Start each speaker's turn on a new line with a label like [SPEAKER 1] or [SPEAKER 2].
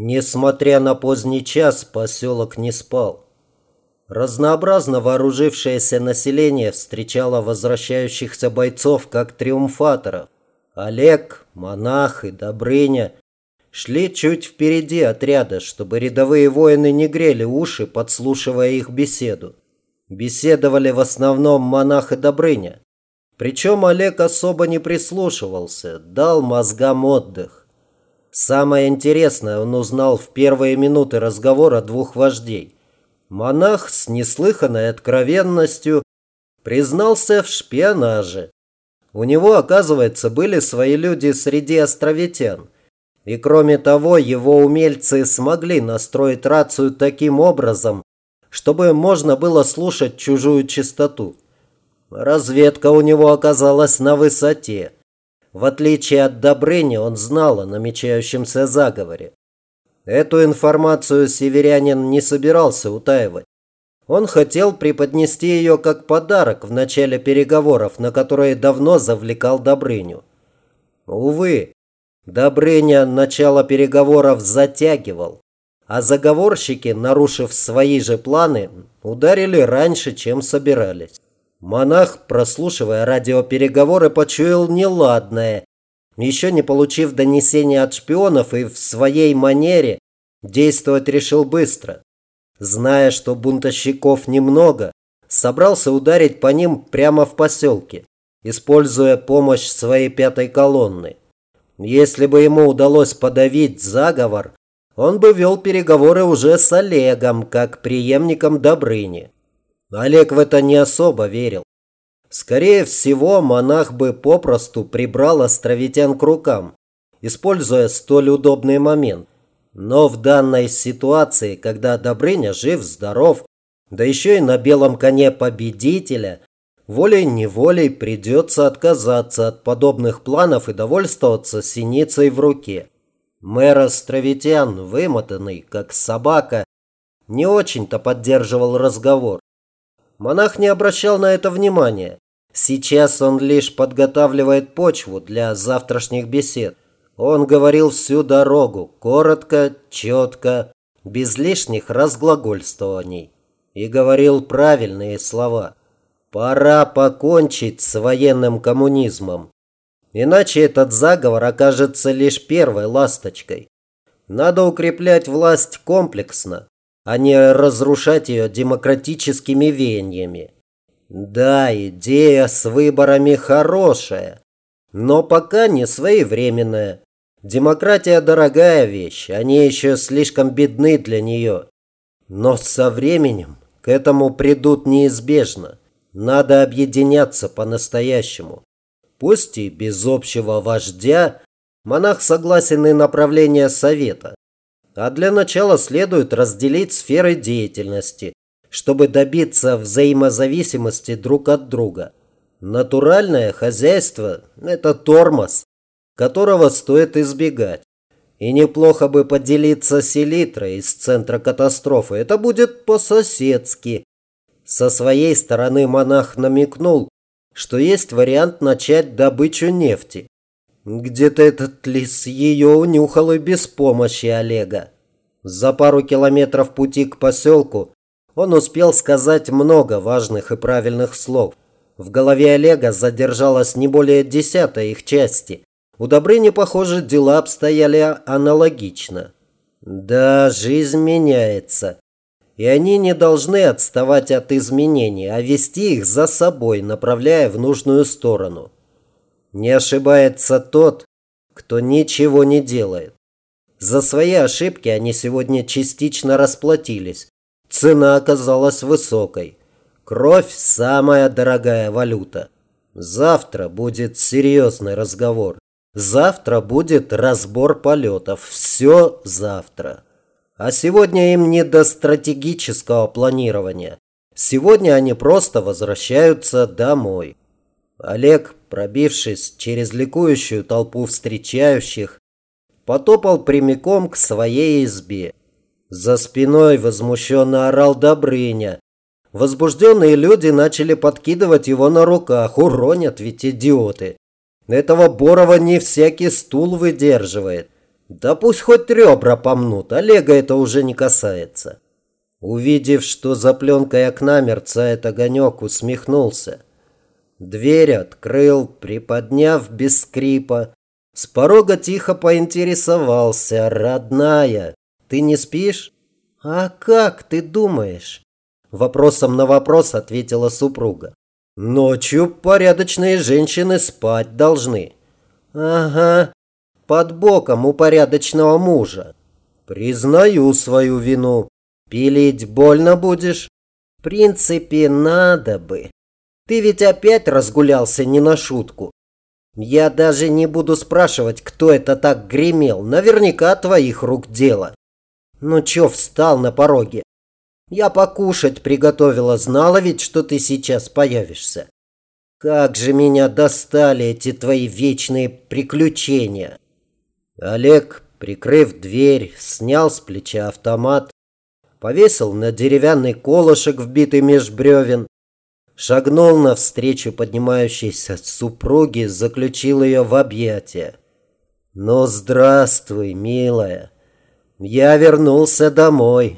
[SPEAKER 1] Несмотря на поздний час, поселок не спал. Разнообразно вооружившееся население встречало возвращающихся бойцов как триумфаторов. Олег, Монах и Добрыня шли чуть впереди отряда, чтобы рядовые воины не грели уши, подслушивая их беседу. Беседовали в основном Монах и Добрыня. Причем Олег особо не прислушивался, дал мозгам отдых. Самое интересное он узнал в первые минуты разговора двух вождей. Монах с неслыханной откровенностью признался в шпионаже. У него, оказывается, были свои люди среди островитян. И кроме того, его умельцы смогли настроить рацию таким образом, чтобы можно было слушать чужую частоту. Разведка у него оказалась на высоте. В отличие от Добрыни, он знал о намечающемся заговоре. Эту информацию северянин не собирался утаивать. Он хотел преподнести ее как подарок в начале переговоров, на которые давно завлекал Добрыню. Увы, Добрыня начало переговоров затягивал, а заговорщики, нарушив свои же планы, ударили раньше, чем собирались. Монах, прослушивая радиопереговоры, почуял неладное. Еще не получив донесения от шпионов и в своей манере, действовать решил быстро. Зная, что бунтовщиков немного, собрался ударить по ним прямо в поселке, используя помощь своей пятой колонны. Если бы ему удалось подавить заговор, он бы вел переговоры уже с Олегом, как преемником Добрыни. Олег в это не особо верил. Скорее всего, монах бы попросту прибрал островитян к рукам, используя столь удобный момент. Но в данной ситуации, когда Добрыня жив-здоров, да еще и на белом коне победителя, волей-неволей придется отказаться от подобных планов и довольствоваться синицей в руке. Мэр Островитян, вымотанный, как собака, не очень-то поддерживал разговор. Монах не обращал на это внимания. Сейчас он лишь подготавливает почву для завтрашних бесед. Он говорил всю дорогу, коротко, четко, без лишних разглагольствований. И говорил правильные слова. Пора покончить с военным коммунизмом. Иначе этот заговор окажется лишь первой ласточкой. Надо укреплять власть комплексно, а не разрушать ее демократическими веяниями. Да, идея с выборами хорошая, но пока не своевременная. Демократия дорогая вещь, они еще слишком бедны для нее. Но со временем к этому придут неизбежно. Надо объединяться по-настоящему. Пусть и без общего вождя, монах согласен и направление совета. А для начала следует разделить сферы деятельности, чтобы добиться взаимозависимости друг от друга. Натуральное хозяйство – это тормоз, которого стоит избегать. И неплохо бы поделиться селитрой из центра катастрофы. Это будет по-соседски. Со своей стороны монах намекнул, что есть вариант начать добычу нефти. Где-то этот лис ее унюхал и без помощи Олега. За пару километров пути к поселку он успел сказать много важных и правильных слов. В голове Олега задержалась не более десятой их части. У Добрыни, похоже, дела обстояли аналогично. Да, жизнь меняется. И они не должны отставать от изменений, а вести их за собой, направляя в нужную сторону. Не ошибается тот, кто ничего не делает. За свои ошибки они сегодня частично расплатились. Цена оказалась высокой. Кровь – самая дорогая валюта. Завтра будет серьезный разговор. Завтра будет разбор полетов. Все завтра. А сегодня им не до стратегического планирования. Сегодня они просто возвращаются домой. Олег, пробившись через ликующую толпу встречающих, потопал прямиком к своей избе. За спиной возмущенно орал Добрыня. Возбужденные люди начали подкидывать его на руках. Уронят ведь идиоты. Этого Борова не всякий стул выдерживает. Да пусть хоть ребра помнут, Олега это уже не касается. Увидев, что за пленкой окна мерцает огонек, усмехнулся. Дверь открыл, приподняв без скрипа. С порога тихо поинтересовался. «Родная, ты не спишь?» «А как ты думаешь?» Вопросом на вопрос ответила супруга. «Ночью порядочные женщины спать должны». «Ага, под боком у порядочного мужа». «Признаю свою вину. Пилить больно будешь?» «В принципе, надо бы. Ты ведь опять разгулялся не на шутку. Я даже не буду спрашивать, кто это так гремел. Наверняка твоих рук дело. Ну чё встал на пороге? Я покушать приготовила, знала ведь, что ты сейчас появишься. Как же меня достали эти твои вечные приключения. Олег, прикрыв дверь, снял с плеча автомат, повесил на деревянный колышек, вбитый меж бревен, шагнул навстречу поднимающейся супруге, заключил ее в объятия. «Ну, здравствуй, милая! Я вернулся домой!»